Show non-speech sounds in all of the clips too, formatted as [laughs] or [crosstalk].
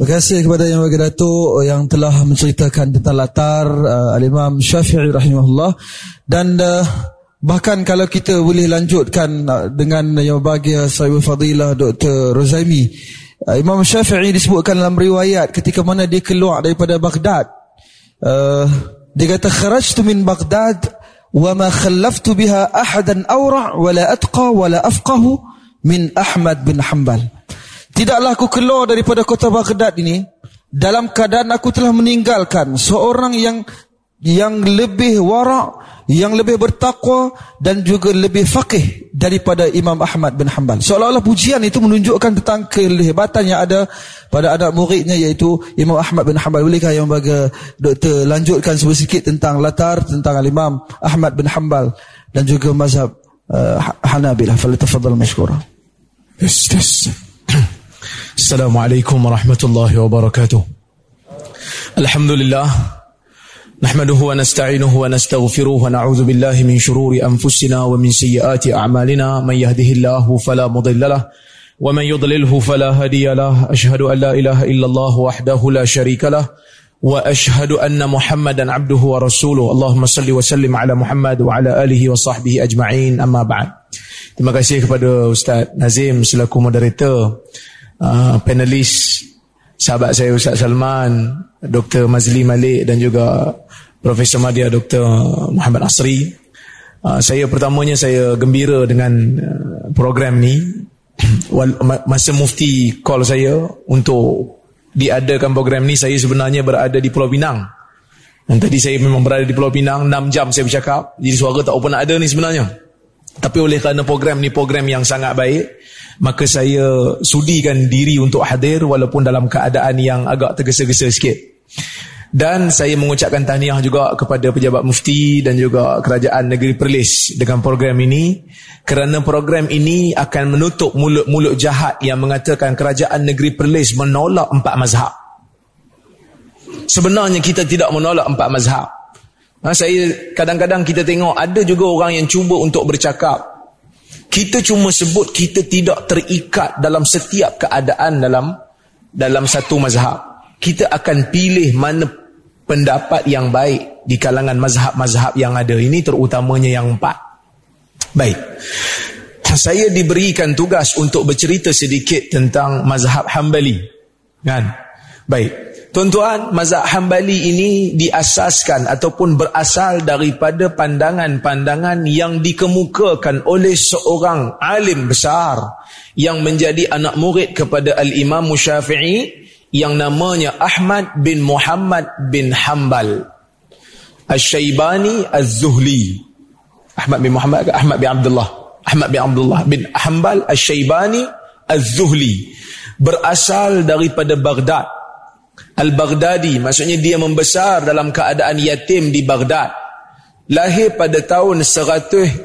Terima kasih kepada Yang Bagi Datuk yang telah menceritakan tentang latar uh, Al-Imam Syafi'i rahimahullah dan uh, bahkan kalau kita boleh lanjutkan uh, dengan Yang Bagi Sahibul Fadilah Dr. Rozaimi uh, Imam Syafi'i disebutkan dalam riwayat ketika mana dia keluar daripada Baghdad uh, dia kata kharajtu min Baghdad wa ma khallaftu biha ahadan awra' wa la atqa wa la afqahu min Ahmad bin Hanbal Tidaklah aku keluar daripada kota Baghdad ini dalam keadaan aku telah meninggalkan seorang yang yang lebih warak, yang lebih bertakwa dan juga lebih faqih daripada Imam Ahmad bin Hanbal. Seolah-olah pujian itu menunjukkan tentang kehebatan yang ada pada anak muridnya iaitu Imam Ahmad bin Hanbal. Bolehkah yang bagi doktor lanjutkan sedikit tentang latar tentang Imam Ahmad bin Hanbal dan juga mazhab uh, Hanabilah. Falyatafaddal mashkura. Yes, yes. السلام عليكم ورحمة الله وبركاته. الحمد لله نحمده ونستعينه ونستغفره ونعوذ بالله من شرور أنفسنا ومن سيئات أعمالنا. من يهده الله فلا مضل له ومن يضلله فلا هدي له. أشهد أن لا إله إلا الله وحده لا شريك له وأشهد أن محمدا عبده ورسوله. اللهم صل وسلم على محمد وعلى آله وصحبه أجمعين. أما بعد Terima kasih kepada Ustaz Nazim selaku moderator. Uh, panelis sahabat saya Ustaz Salman, Dr. Mazli Malik dan juga Profesor Madia Dr. Muhammad Asri. Uh, saya pertamanya saya gembira dengan uh, program ni. [clears throat] Masa mufti call saya untuk diadakan program ni, saya sebenarnya berada di Pulau Pinang. Dan tadi saya memang berada di Pulau Pinang, 6 jam saya bercakap. Jadi suara tak pernah ada ni sebenarnya. Tapi oleh kerana program ni program yang sangat baik, maka saya sudikan diri untuk hadir walaupun dalam keadaan yang agak tergesa-gesa sikit. Dan saya mengucapkan tahniah juga kepada pejabat mufti dan juga kerajaan negeri Perlis dengan program ini kerana program ini akan menutup mulut-mulut jahat yang mengatakan kerajaan negeri Perlis menolak empat mazhab. Sebenarnya kita tidak menolak empat mazhab. Ha, saya kadang-kadang kita tengok ada juga orang yang cuba untuk bercakap kita cuma sebut kita tidak terikat dalam setiap keadaan dalam dalam satu mazhab. Kita akan pilih mana pendapat yang baik di kalangan mazhab-mazhab yang ada. Ini terutamanya yang empat. Baik. Saya diberikan tugas untuk bercerita sedikit tentang mazhab Hambali. Kan? Baik. Tuan-tuan, mazhab Hambali ini diasaskan ataupun berasal daripada pandangan-pandangan yang dikemukakan oleh seorang alim besar yang menjadi anak murid kepada Al-Imam Syafi'i yang namanya Ahmad bin Muhammad bin Hambal. Al-Syaibani Al-Zuhli. Ahmad bin Muhammad ke Ahmad bin Abdullah? Ahmad bin Abdullah bin Hambal Al-Syaibani Al-Zuhli. Berasal daripada Baghdad. Al-Baghdadi maksudnya dia membesar dalam keadaan yatim di Baghdad. Lahir pada tahun 164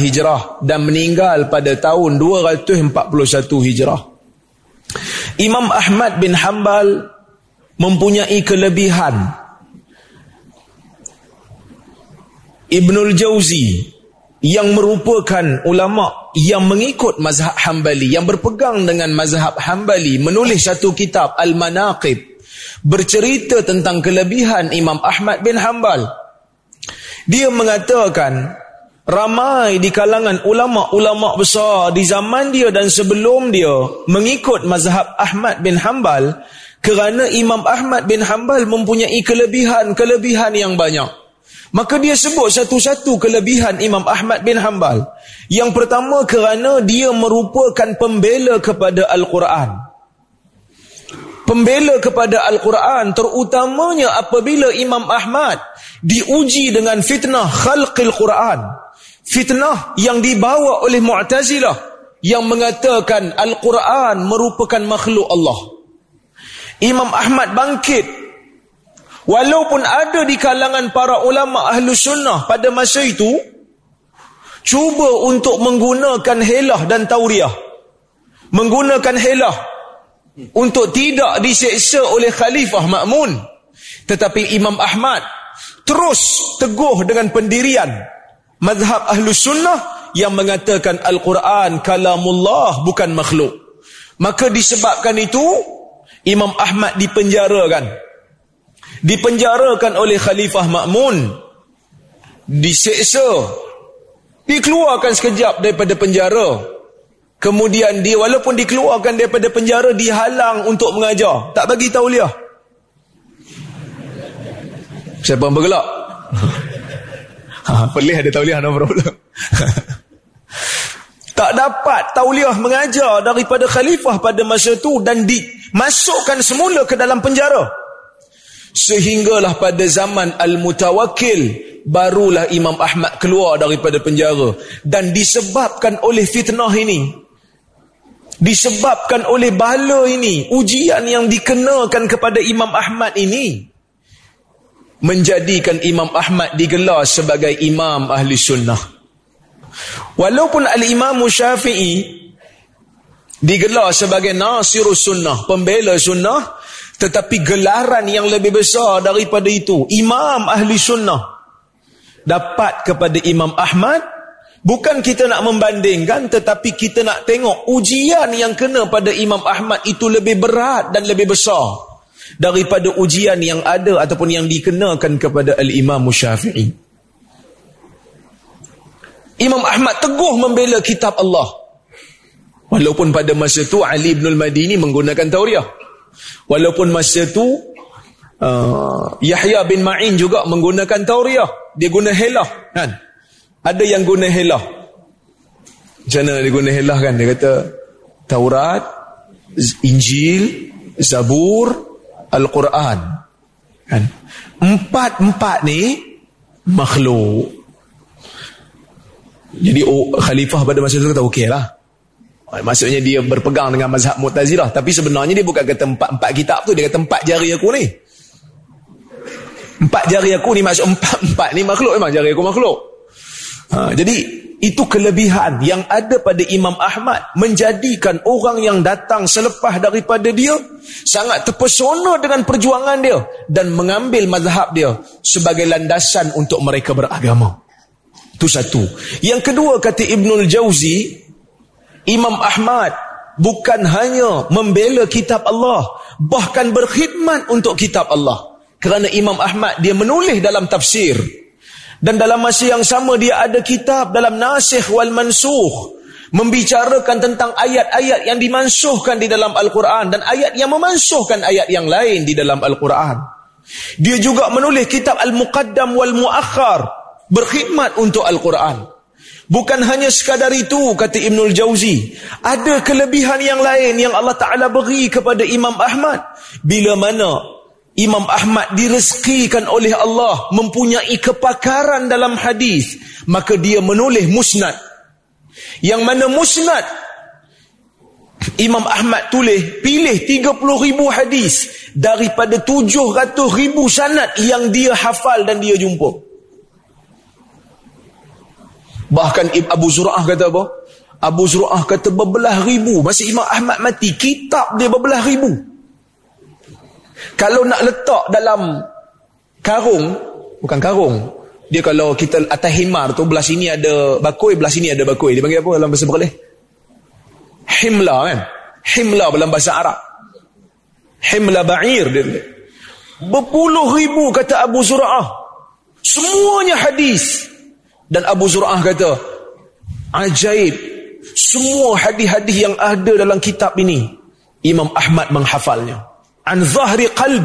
Hijrah dan meninggal pada tahun 241 Hijrah. Imam Ahmad bin Hanbal mempunyai kelebihan. Ibnul Jauzi yang merupakan ulama yang mengikut mazhab Hambali yang berpegang dengan mazhab Hambali menulis satu kitab Al-Manaqib bercerita tentang kelebihan Imam Ahmad bin Hanbal. Dia mengatakan ramai di kalangan ulama-ulama besar di zaman dia dan sebelum dia mengikut mazhab Ahmad bin Hanbal kerana Imam Ahmad bin Hanbal mempunyai kelebihan-kelebihan yang banyak. Maka dia sebut satu-satu kelebihan Imam Ahmad bin Hanbal. Yang pertama kerana dia merupakan pembela kepada Al-Quran pembela kepada Al-Quran terutamanya apabila Imam Ahmad diuji dengan fitnah khalqil Quran. Fitnah yang dibawa oleh Mu'tazilah yang mengatakan Al-Quran merupakan makhluk Allah. Imam Ahmad bangkit. Walaupun ada di kalangan para ulama ahlu sunnah pada masa itu cuba untuk menggunakan helah dan tauriah menggunakan helah untuk tidak diseksa oleh Khalifah Ma'mun. Tetapi Imam Ahmad terus teguh dengan pendirian mazhab Ahlus Sunnah yang mengatakan Al-Quran kalamullah bukan makhluk. Maka disebabkan itu Imam Ahmad dipenjarakan. Dipenjarakan oleh Khalifah Ma'mun. Diseksa. Dikeluarkan sekejap daripada penjara. Kemudian dia walaupun dikeluarkan daripada penjara dihalang untuk mengajar. Tak bagi tauliah. Siapa yang bergelak? ha, pelih ada tauliah no problem. [laughs] tak dapat tauliah mengajar daripada khalifah pada masa itu dan dimasukkan semula ke dalam penjara. Sehinggalah pada zaman Al-Mutawakil barulah Imam Ahmad keluar daripada penjara dan disebabkan oleh fitnah ini disebabkan oleh bala ini ujian yang dikenakan kepada Imam Ahmad ini menjadikan Imam Ahmad digelar sebagai imam ahli sunnah. Walaupun al-imam syafi'i digelar sebagai nasirus sunnah pembela sunnah tetapi gelaran yang lebih besar daripada itu imam ahli sunnah dapat kepada Imam Ahmad Bukan kita nak membandingkan tetapi kita nak tengok ujian yang kena pada Imam Ahmad itu lebih berat dan lebih besar daripada ujian yang ada ataupun yang dikenakan kepada Al-Imam Syafi'i. Imam Ahmad teguh membela kitab Allah. Walaupun pada masa itu Ali bin Al-Madini menggunakan Tauriah. Walaupun masa itu uh, Yahya bin Ma'in juga menggunakan Tauriah. Dia guna helah kan. Ada yang guna helah. Macam mana dia guna helah kan? Dia kata, Taurat, Injil, Zabur, Al-Quran. Kan? Empat-empat ni, makhluk. Jadi oh, khalifah pada masa itu kata okey lah. Maksudnya dia berpegang dengan mazhab Mu'tazilah. Tapi sebenarnya dia bukan kata empat-empat kitab tu. Dia kata empat jari aku ni. Empat jari aku ni maksud empat-empat ni makhluk memang jari aku makhluk. Ha, jadi itu kelebihan yang ada pada Imam Ahmad menjadikan orang yang datang selepas daripada dia sangat terpesona dengan perjuangan dia dan mengambil mazhab dia sebagai landasan untuk mereka beragama. Itu satu. Yang kedua kata Ibnul Jauzi, Imam Ahmad bukan hanya membela kitab Allah, bahkan berkhidmat untuk kitab Allah. Kerana Imam Ahmad dia menulis dalam tafsir dan dalam masa yang sama dia ada kitab dalam Nasikh wal Mansuh membicarakan tentang ayat-ayat yang dimansuhkan di dalam Al-Quran dan ayat yang memansuhkan ayat yang lain di dalam Al-Quran. Dia juga menulis kitab Al-Muqaddam wal Muakhar berkhidmat untuk Al-Quran. Bukan hanya sekadar itu kata Ibnul Jauzi, ada kelebihan yang lain yang Allah Taala beri kepada Imam Ahmad bila mana Imam Ahmad direzekikan oleh Allah mempunyai kepakaran dalam hadis maka dia menulis musnad. Yang mana musnad Imam Ahmad tulis pilih 30 ribu hadis daripada 700 ribu sanad yang dia hafal dan dia jumpa. Bahkan Abu Zur'ah kata apa? Abu Zur'ah kata berbelah ribu. Masa Imam Ahmad mati kitab dia berbelah ribu kalau nak letak dalam karung, bukan karung. Dia kalau kita atas himar tu, belah sini ada bakoi, belah sini ada bakoi. Dia panggil apa dalam bahasa Perlis? Himla kan? Himla dalam bahasa Arab. Himla ba'ir dia. Berpuluh ribu kata Abu Zura'ah. Semuanya hadis. Dan Abu Zura'ah kata, ajaib. Semua hadis-hadis yang ada dalam kitab ini, Imam Ahmad menghafalnya an zahri qalb.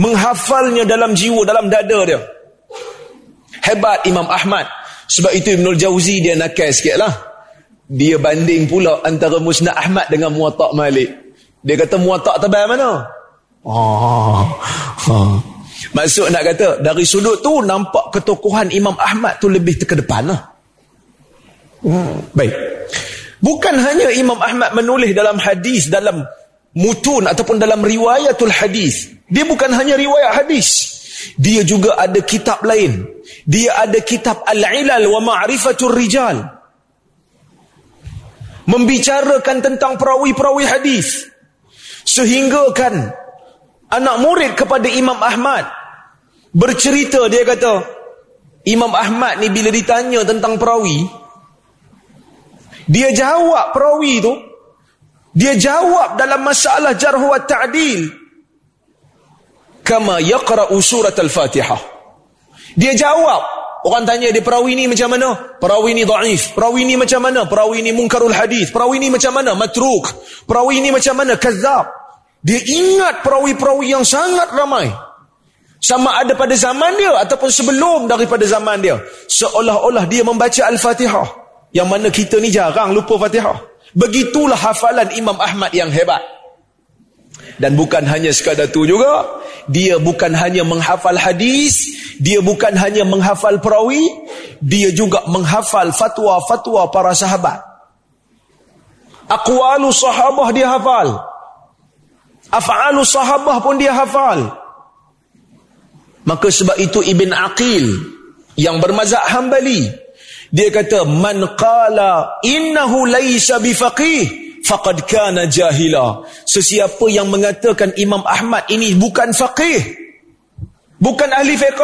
Menghafalnya dalam jiwa dalam dada dia. Hebat Imam Ahmad. Sebab itu Ibnul Jauzi dia nakal sikit lah. Dia banding pula antara Musnad Ahmad dengan Muwatta' Malik. Dia kata Muwatta' tebal mana? Oh, oh. maksud nak kata dari sudut tu nampak ketokohan Imam Ahmad tu lebih terkedepan lah. Hmm. baik. Bukan hanya Imam Ahmad menulis dalam hadis dalam mutun ataupun dalam riwayatul hadis. Dia bukan hanya riwayat hadis. Dia juga ada kitab lain. Dia ada kitab al-ilal wa ma'rifatul rijal. Membicarakan tentang perawi-perawi hadis. Sehingga kan anak murid kepada Imam Ahmad bercerita dia kata Imam Ahmad ni bila ditanya tentang perawi dia jawab perawi tu Dia jawab dalam masalah jarh wa ta'dil. Kama yaqra'u surat al-Fatihah. Dia jawab. Orang tanya dia perawi ni macam mana? Perawi ni da'if. Perawi ni macam mana? Perawi ni mungkarul hadis. Perawi ni macam mana? Matruk. Perawi ni macam mana? Kazab. Dia ingat perawi-perawi yang sangat ramai. Sama ada pada zaman dia ataupun sebelum daripada zaman dia. Seolah-olah dia membaca Al-Fatihah. Yang mana kita ni jarang lupa Fatihah. Begitulah hafalan Imam Ahmad yang hebat. Dan bukan hanya sekadar tu juga, dia bukan hanya menghafal hadis, dia bukan hanya menghafal perawi, dia juga menghafal fatwa-fatwa para sahabat. Aqwalu sahabah dia hafal. Af'alu sahabah pun dia hafal. Maka sebab itu Ibn Aqil yang bermazhab Hambali dia kata man qala innahu laysa bifaqih faqad kana jahila. Sesiapa yang mengatakan Imam Ahmad ini bukan faqih bukan ahli fiqh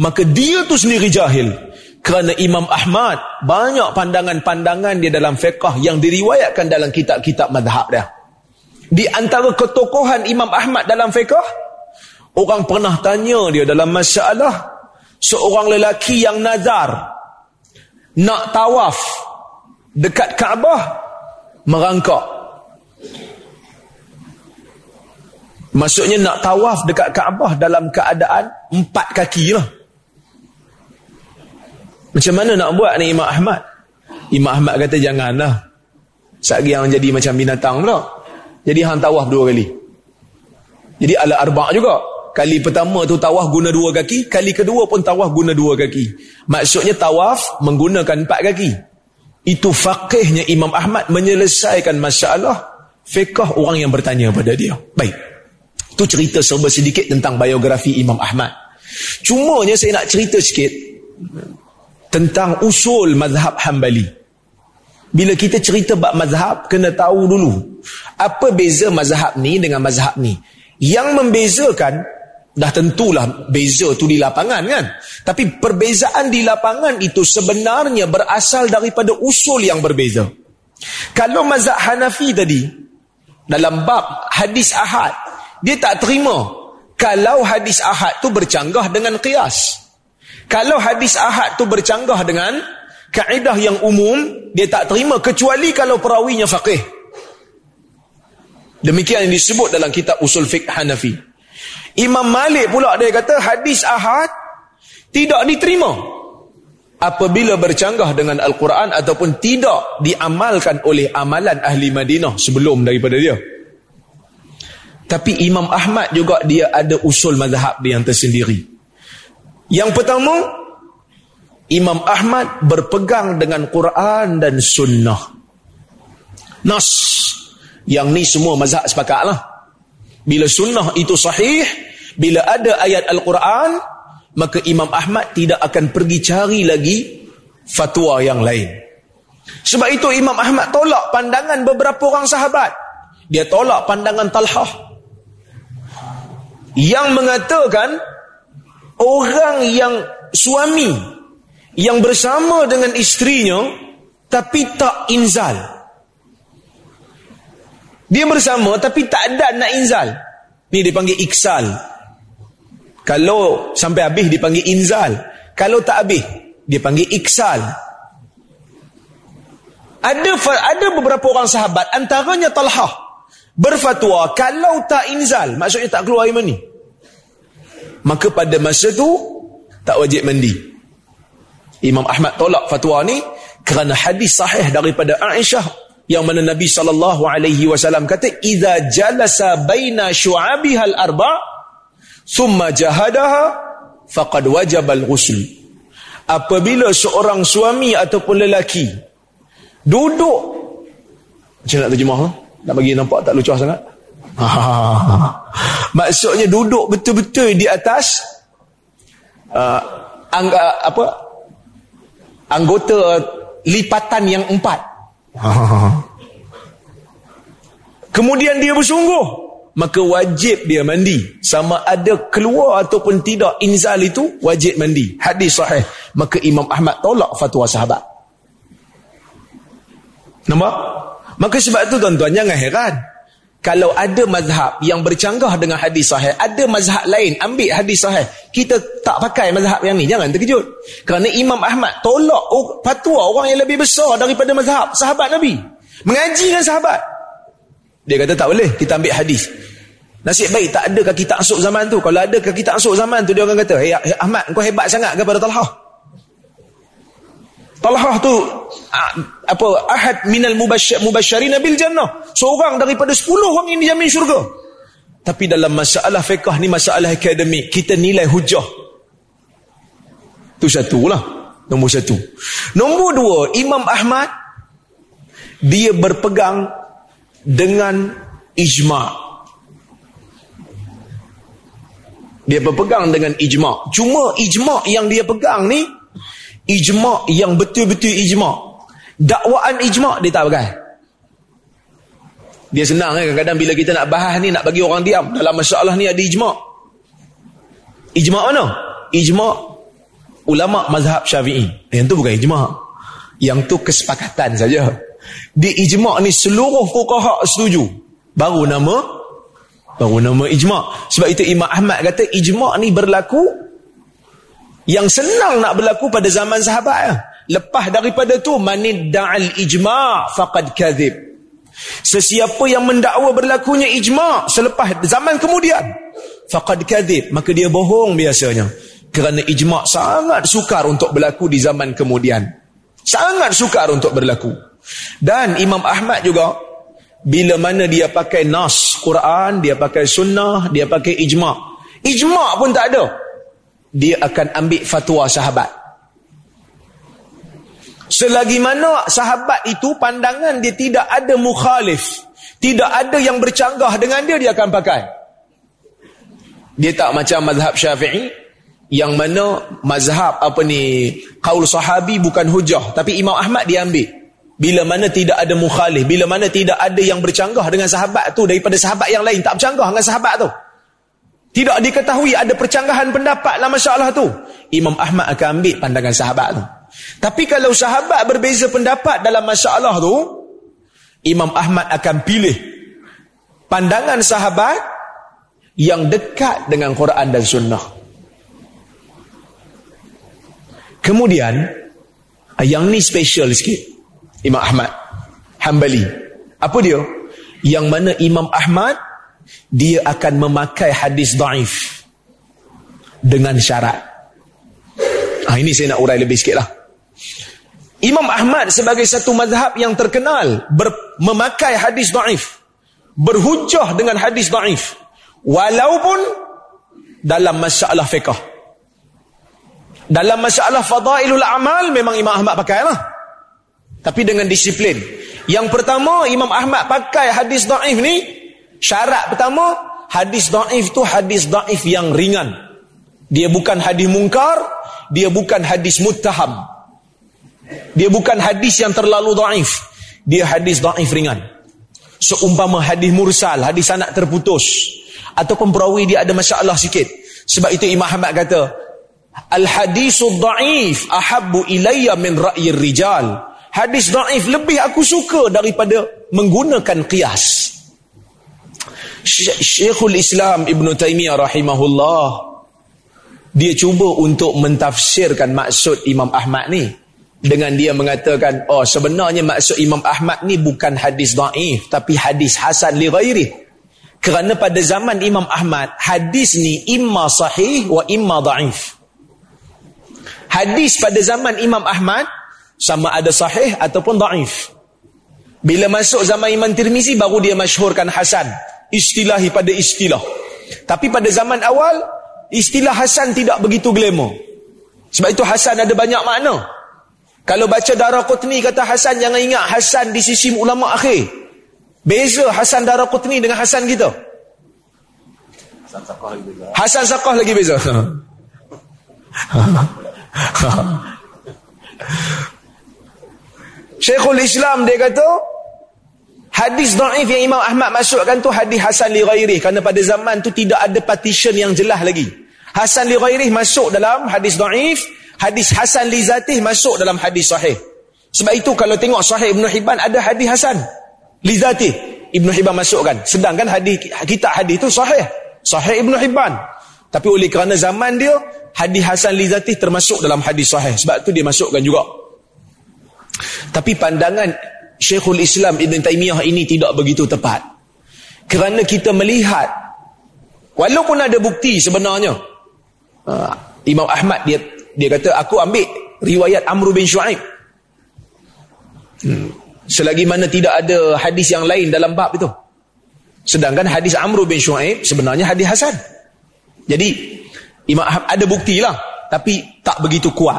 maka dia tu sendiri jahil. Kerana Imam Ahmad banyak pandangan-pandangan dia dalam fiqh yang diriwayatkan dalam kitab-kitab madhab dia. Di antara ketokohan Imam Ahmad dalam fiqh orang pernah tanya dia dalam masalah seorang lelaki yang nazar nak tawaf dekat Kaabah merangkak. Maksudnya nak tawaf dekat Kaabah dalam keadaan empat kaki lah. Macam mana nak buat ni Imam Ahmad? Imam Ahmad kata janganlah. Sagi yang jadi macam binatang pula. Jadi hang tawaf dua kali. Jadi ala arba' juga. Kali pertama tu tawaf guna dua kaki, kali kedua pun tawaf guna dua kaki. Maksudnya tawaf menggunakan empat kaki. Itu faqihnya Imam Ahmad menyelesaikan masalah fiqh orang yang bertanya pada dia. Baik. Itu cerita serba sedikit tentang biografi Imam Ahmad. Cumanya saya nak cerita sikit tentang usul mazhab Hambali. Bila kita cerita bab mazhab, kena tahu dulu apa beza mazhab ni dengan mazhab ni. Yang membezakan Dah tentulah beza tu di lapangan kan. Tapi perbezaan di lapangan itu sebenarnya berasal daripada usul yang berbeza. Kalau mazhab Hanafi tadi, dalam bab hadis ahad, dia tak terima kalau hadis ahad tu bercanggah dengan qiyas. Kalau hadis ahad tu bercanggah dengan kaedah yang umum, dia tak terima kecuali kalau perawinya faqih. Demikian yang disebut dalam kitab usul fiqh Hanafi. Imam Malik pula dia kata hadis ahad tidak diterima apabila bercanggah dengan Al-Quran ataupun tidak diamalkan oleh amalan ahli Madinah sebelum daripada dia. Tapi Imam Ahmad juga dia ada usul mazhab yang tersendiri. Yang pertama, Imam Ahmad berpegang dengan Quran dan Sunnah. Nas. Yang ni semua mazhab sepakatlah. Bila sunnah itu sahih, bila ada ayat Al-Quran, maka Imam Ahmad tidak akan pergi cari lagi fatwa yang lain. Sebab itu Imam Ahmad tolak pandangan beberapa orang sahabat. Dia tolak pandangan Talhah. Yang mengatakan, orang yang suami yang bersama dengan istrinya tapi tak inzal. Dia bersama tapi tak ada nak inzal. Ni dipanggil iksal. Kalau sampai habis dipanggil inzal. Kalau tak habis, dipanggil iksal. Ada ada beberapa orang sahabat, antaranya Talhah, berfatwa, kalau tak inzal, maksudnya tak keluar air mani. Maka pada masa tu, tak wajib mandi. Imam Ahmad tolak fatwa ni, kerana hadis sahih daripada Aisyah, yang mana Nabi SAW kata, Iza jalasa baina syu'abihal arba' summa jahadaha faqad wajabal ghusl apabila seorang suami ataupun lelaki duduk macam nak terjemah ha? nak bagi nampak tak lucah sangat? Maksudnya duduk betul-betul di atas uh, angga, apa? Anggota lipatan yang empat [laughs] kemudian dia bersungguh. Maka wajib dia mandi. Sama ada keluar ataupun tidak inzal itu wajib mandi. Hadis sahih. Maka Imam Ahmad tolak fatwa sahabat. Nampak? Maka sebab tu tuan-tuan jangan heran. Kalau ada mazhab yang bercanggah dengan hadis sahih, ada mazhab lain ambil hadis sahih, kita tak pakai mazhab yang ni, jangan terkejut. Kerana Imam Ahmad tolak fatwa orang yang lebih besar daripada mazhab sahabat Nabi. Mengaji dengan sahabat. Dia kata tak boleh, kita ambil hadis. Nasib baik tak ada kaki tak zaman tu. Kalau ada kaki tak zaman tu, dia akan kata, hey, Ahmad, kau hebat sangat kepada Talhah. Talhah tu apa ahad minal mubasyir mubasyirin bil jannah. Seorang daripada 10 orang yang dijamin syurga. Tapi dalam masalah fiqh ni masalah akademik, kita nilai hujah. Tu satu lah. Nombor satu. Nombor dua, Imam Ahmad dia berpegang dengan ijma' dia berpegang dengan ijma' cuma ijma' yang dia pegang ni ijma' yang betul-betul ijma' dakwaan ijma' dia tak pakai. Dia senang kan kadang-kadang bila kita nak bahas ni nak bagi orang diam. Dalam masalah ni ada ijma' ijma' mana? ijma' ulama' mazhab syafi'i. Yang tu bukan ijma' yang tu kesepakatan saja. Di ijma' ni seluruh fukaha setuju. Baru nama baru nama ijma' sebab itu Imam Ahmad kata ijma' ni berlaku yang senang nak berlaku pada zaman sahabat ya. lepas daripada tu manid da'al ijma' faqad kadhib sesiapa yang mendakwa berlakunya ijma' selepas zaman kemudian faqad kadhib maka dia bohong biasanya. Kerana ijma' sangat sukar untuk berlaku di zaman kemudian. Sangat sukar untuk berlaku. Dan Imam Ahmad juga bila mana dia pakai nas Quran dia pakai sunnah dia pakai ijma' ijma' pun tak ada dia akan ambil fatwa sahabat. Selagi mana sahabat itu pandangan dia tidak ada mukhalif, tidak ada yang bercanggah dengan dia, dia akan pakai. Dia tak macam mazhab syafi'i, yang mana mazhab apa ni, kaul sahabi bukan hujah, tapi Imam Ahmad dia ambil. Bila mana tidak ada mukhalif, bila mana tidak ada yang bercanggah dengan sahabat tu daripada sahabat yang lain, tak bercanggah dengan sahabat tu. Tidak diketahui ada percanggahan pendapat dalam masalah tu. Imam Ahmad akan ambil pandangan sahabat tu. Tapi kalau sahabat berbeza pendapat dalam masalah tu, Imam Ahmad akan pilih pandangan sahabat yang dekat dengan Quran dan Sunnah. Kemudian, yang ni special sikit. Imam Ahmad. Hanbali. Apa dia? Yang mana Imam Ahmad dia akan memakai hadis daif dengan syarat. Ah ini saya nak urai lebih sikit lah. Imam Ahmad sebagai satu mazhab yang terkenal ber, memakai hadis daif. Berhujah dengan hadis daif. Walaupun dalam masalah fiqah. Dalam masalah fadailul amal memang Imam Ahmad pakai lah. Tapi dengan disiplin. Yang pertama Imam Ahmad pakai hadis daif ni Syarat pertama, hadis daif tu hadis daif yang ringan. Dia bukan hadis mungkar, dia bukan hadis muttaham. Dia bukan hadis yang terlalu daif. Dia hadis daif ringan. Seumpama hadis mursal, hadis anak terputus ataupun perawi dia ada masalah sikit. Sebab itu Imam Ahmad kata, Al hadisul daif ahabbu ilayya min ra'yir rijal. Hadis daif lebih aku suka daripada menggunakan qiyas. Syekhul Islam Ibn Taymiyah rahimahullah dia cuba untuk mentafsirkan maksud Imam Ahmad ni. Dengan dia mengatakan oh sebenarnya maksud Imam Ahmad ni bukan hadis daif tapi hadis hasan li ghairi. Kerana pada zaman Imam Ahmad hadis ni imma sahih wa imma daif hadis pada zaman Imam Ahmad sama ada sahih ataupun daif bila masuk zaman Imam Tirmizi baru dia masyhurkan hasan istilahi pada istilah. Tapi pada zaman awal, istilah Hasan tidak begitu glamour. Sebab itu Hasan ada banyak makna. Kalau baca Darah Qutni kata Hasan, jangan ingat Hasan di sisi ulama akhir. Beza Hasan Darah Qutni dengan Hasan kita. Hasan Saqah lagi beza. Hasan Saqah lagi beza. [laughs] Syekhul Islam dia kata, Hadis daif yang Imam Ahmad masukkan tu hadis Hasan li ghairih kerana pada zaman tu tidak ada partition yang jelas lagi. Hasan li ghairih masuk dalam hadis daif, hadis Hasan li zatih masuk dalam hadis sahih. Sebab itu kalau tengok sahih Ibn Hibban ada hadis Hasan. Lizati Ibn Hibban masukkan. Sedangkan hadis kita hadis itu sahih. Sahih Ibn Hibban. Tapi oleh kerana zaman dia, hadis Hasan Lizati termasuk dalam hadis sahih. Sebab tu dia masukkan juga. Tapi pandangan Syekhul Islam Ibn Taymiyah ini tidak begitu tepat. Kerana kita melihat, walaupun ada bukti sebenarnya, uh, Imam Ahmad dia dia kata, aku ambil riwayat Amr bin Shu'aib. Hmm. Selagi mana tidak ada hadis yang lain dalam bab itu. Sedangkan hadis Amr bin Shu'aib sebenarnya hadis Hasan. Jadi Imam ada buktilah tapi tak begitu kuat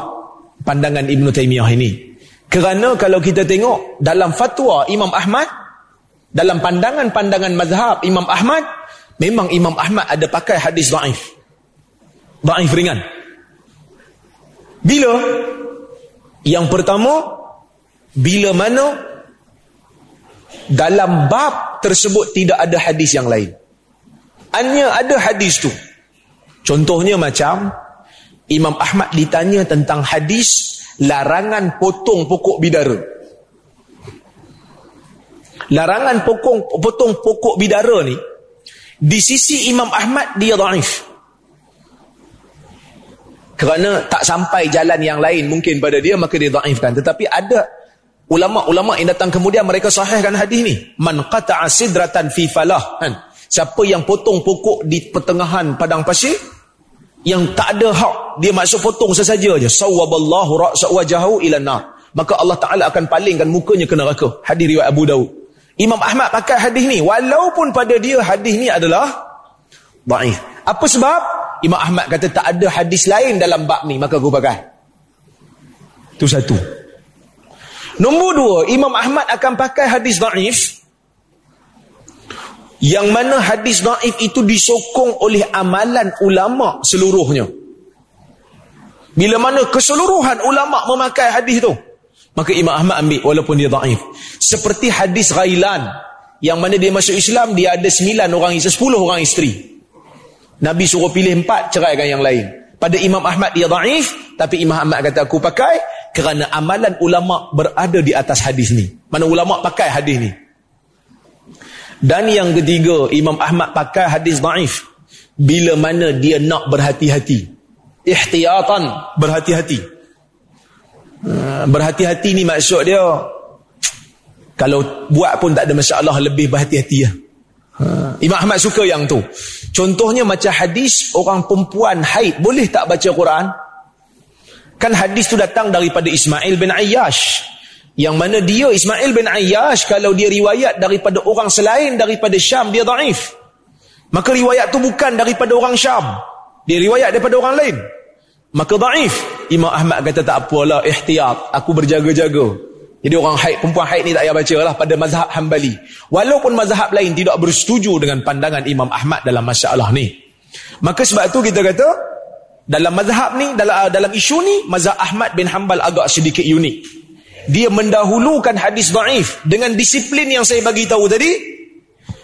pandangan Ibn Taymiyah ini. Kerana kalau kita tengok dalam fatwa Imam Ahmad dalam pandangan-pandangan mazhab Imam Ahmad memang Imam Ahmad ada pakai hadis dhaif. Dhaif ringan. Bila? Yang pertama bila mana dalam bab tersebut tidak ada hadis yang lain. Hanya ada hadis tu. Contohnya macam Imam Ahmad ditanya tentang hadis larangan potong pokok bidara. Larangan potong potong pokok bidara ni di sisi Imam Ahmad dia dhaif. Kerana tak sampai jalan yang lain mungkin pada dia maka dia dhaifkan. Tetapi ada Ulama-ulama yang datang kemudian mereka sahihkan hadis ni. Man qata'a sidratan fi falah. Kan? Siapa yang potong pokok di pertengahan padang pasir yang tak ada hak, dia maksud potong sesaja aja. Sawwaballahu ra'sa wajahu ila nar. Maka Allah Taala akan palingkan mukanya ke neraka. Hadis riwayat Abu Daud. Imam Ahmad pakai hadis ni walaupun pada dia hadis ni adalah dhaif. Apa sebab? Imam Ahmad kata tak ada hadis lain dalam bab ni maka aku pakai. Itu satu. Nombor dua, Imam Ahmad akan pakai hadis da'if yang mana hadis da'if itu disokong oleh amalan ulama seluruhnya. Bila mana keseluruhan ulama memakai hadis itu, maka Imam Ahmad ambil walaupun dia da'if. Seperti hadis Ghailan yang mana dia masuk Islam, dia ada sembilan orang isteri, sepuluh orang isteri. Nabi suruh pilih empat, ceraikan yang lain. Pada Imam Ahmad dia da'if, tapi Imam Ahmad kata aku pakai, kerana amalan ulama berada di atas hadis ni. Mana ulama pakai hadis ni. Dan yang ketiga, Imam Ahmad pakai hadis daif bila mana dia nak berhati-hati. Ihtiyatan, berhati-hati. Ha, berhati-hati ni maksud dia kalau buat pun tak ada masalah lebih berhati-hati lah. Ha, Imam Ahmad suka yang tu. Contohnya macam hadis orang perempuan haid boleh tak baca Quran? Kan hadis tu datang daripada Ismail bin Ayyash. Yang mana dia Ismail bin Ayyash kalau dia riwayat daripada orang selain daripada Syam dia daif. Maka riwayat tu bukan daripada orang Syam. Dia riwayat daripada orang lain. Maka daif. Imam Ahmad kata tak apalah ihtiyat. Aku berjaga-jaga. Jadi orang haid, perempuan haid ni tak payah baca lah pada mazhab Hanbali. Walaupun mazhab lain tidak bersetuju dengan pandangan Imam Ahmad dalam masalah ni. Maka sebab tu kita kata, dalam mazhab ni dalam dalam isu ni mazhab Ahmad bin Hanbal agak sedikit unik dia mendahulukan hadis dhaif dengan disiplin yang saya bagi tahu tadi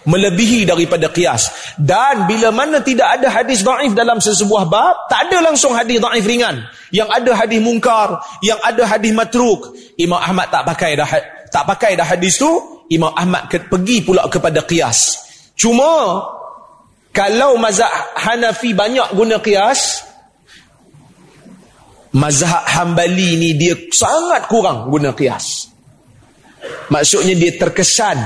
melebihi daripada qiyas. Dan bila mana tidak ada hadis dhaif dalam sesebuah bab tak ada langsung hadis dhaif ringan. Yang ada hadis mungkar yang ada hadis matruk. Imam Ahmad tak pakai dah tak pakai dah hadis tu Imam Ahmad pergi pula kepada qiyas. Cuma kalau mazhab Hanafi banyak guna qiyas mazhab Hambali ni dia sangat kurang guna kias. Maksudnya dia terkesan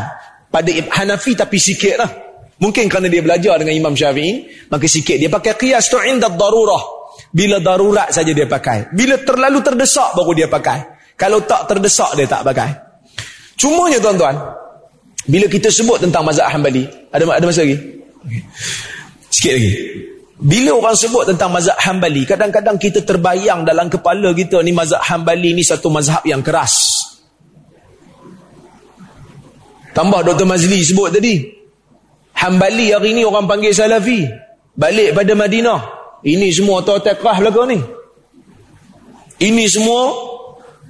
pada Hanafi tapi sikit lah. Mungkin kerana dia belajar dengan Imam Syafi'i, maka sikit. Dia pakai kias tu indah darurah. Bila darurat saja dia pakai. Bila terlalu terdesak baru dia pakai. Kalau tak terdesak dia tak pakai. Cumanya tuan-tuan, bila kita sebut tentang mazhab Hambali, ada ada masa lagi? Sikit lagi. Bila orang sebut tentang mazhab Hambali, kadang-kadang kita terbayang dalam kepala kita ni mazhab Hambali ni satu mazhab yang keras. Tambah Dr. Mazli sebut tadi. Hambali hari ni orang panggil Salafi. Balik pada Madinah. Ini semua otak-otak belakang ni. Ini semua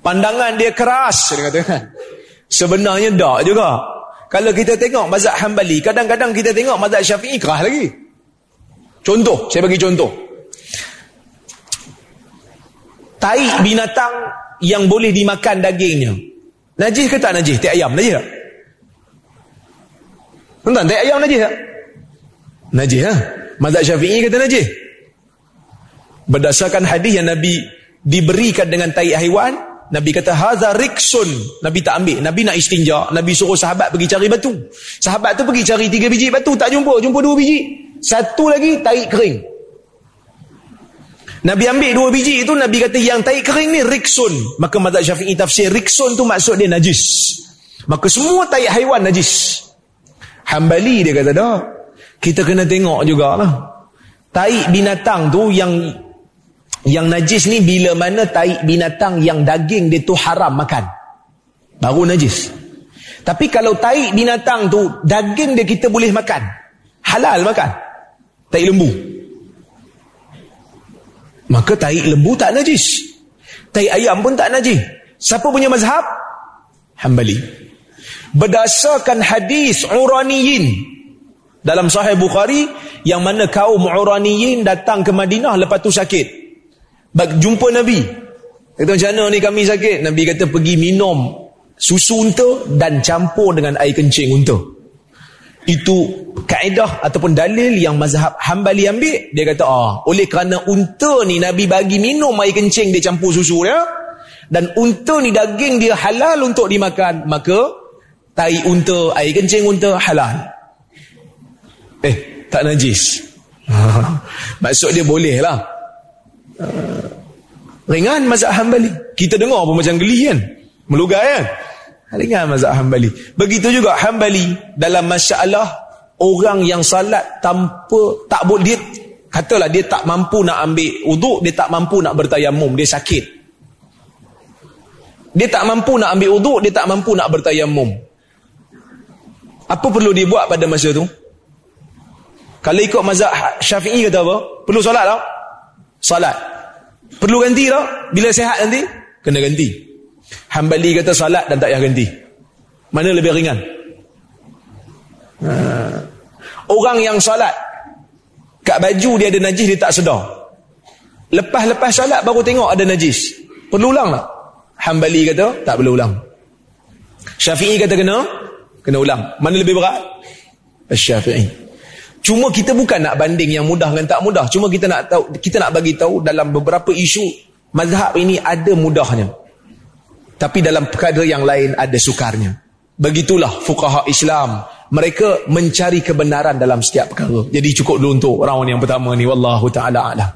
pandangan dia keras. Dia kata, kan? [laughs] Sebenarnya tak juga. Kalau kita tengok mazhab Hambali, kadang-kadang kita tengok mazhab Syafi'i keras lagi. Contoh, saya bagi contoh. Tai binatang yang boleh dimakan dagingnya. Najis ke tak najis? Tai ayam, najis tak? Tuan-tuan, tai ayam najis tak? Najis ha? Mazhab Syafi'i kata najis. Berdasarkan hadis yang Nabi diberikan dengan tai haiwan, Nabi kata haza riksun. Nabi tak ambil. Nabi nak istinja. Nabi suruh sahabat pergi cari batu. Sahabat tu pergi cari tiga biji batu. Tak jumpa. Jumpa dua biji. Satu lagi tarik kering. Nabi ambil dua biji itu. Nabi kata yang tarik kering ni riksun. Maka mazhab syafi'i tafsir riksun tu maksud dia najis. Maka semua tarik haiwan najis. Hambali dia kata dah. Kita kena tengok jugalah. Tarik binatang tu yang yang najis ni bila mana taik binatang yang daging dia tu haram makan. Baru najis. Tapi kalau taik binatang tu daging dia kita boleh makan. Halal makan. Taik lembu. Maka taik lembu tak najis. Taik ayam pun tak najis. Siapa punya mazhab? Hambali. Berdasarkan hadis uraniyin dalam sahih Bukhari yang mana kaum uraniyin datang ke Madinah lepas tu sakit jumpa Nabi. Kata macam mana ni kami sakit? Nabi kata pergi minum susu unta dan campur dengan air kencing unta. Itu kaedah ataupun dalil yang mazhab hambali ambil. Dia kata, ah, oleh kerana unta ni Nabi bagi minum air kencing dia campur susu dia. Dan unta ni daging dia halal untuk dimakan. Maka, tai unta, air kencing unta halal. Eh, tak najis. [laughs] Maksud dia boleh lah. Ringan mazhab hambali kita dengar pun macam geli kan melugai kan ringan mazhab hambali begitu juga hambali dalam masalah orang yang salat tanpa tak boleh dia katalah dia tak mampu nak ambil uduk dia tak mampu nak bertayamum dia sakit dia tak mampu nak ambil uduk dia tak mampu nak bertayamum apa perlu dia buat pada masa tu kalau ikut mazhab syafi'i kata apa perlu solat tak Salat. Perlu ganti tak? Bila sehat nanti? Kena ganti. Hambali kata salat dan tak payah ganti. Mana lebih ringan? Ha. Orang yang salat kat baju dia ada najis dia tak sedar. Lepas-lepas salat baru tengok ada najis. Perlu ulang tak? Hambali kata tak perlu ulang. Syafi'i kata kena? Kena ulang. Mana lebih berat? Syafi'i. Cuma kita bukan nak banding yang mudah dengan tak mudah. Cuma kita nak tahu kita nak bagi tahu dalam beberapa isu mazhab ini ada mudahnya. Tapi dalam perkara yang lain ada sukarnya. Begitulah fuqaha Islam. Mereka mencari kebenaran dalam setiap perkara. Jadi cukup dulu untuk orang yang pertama ni wallahu taala alam.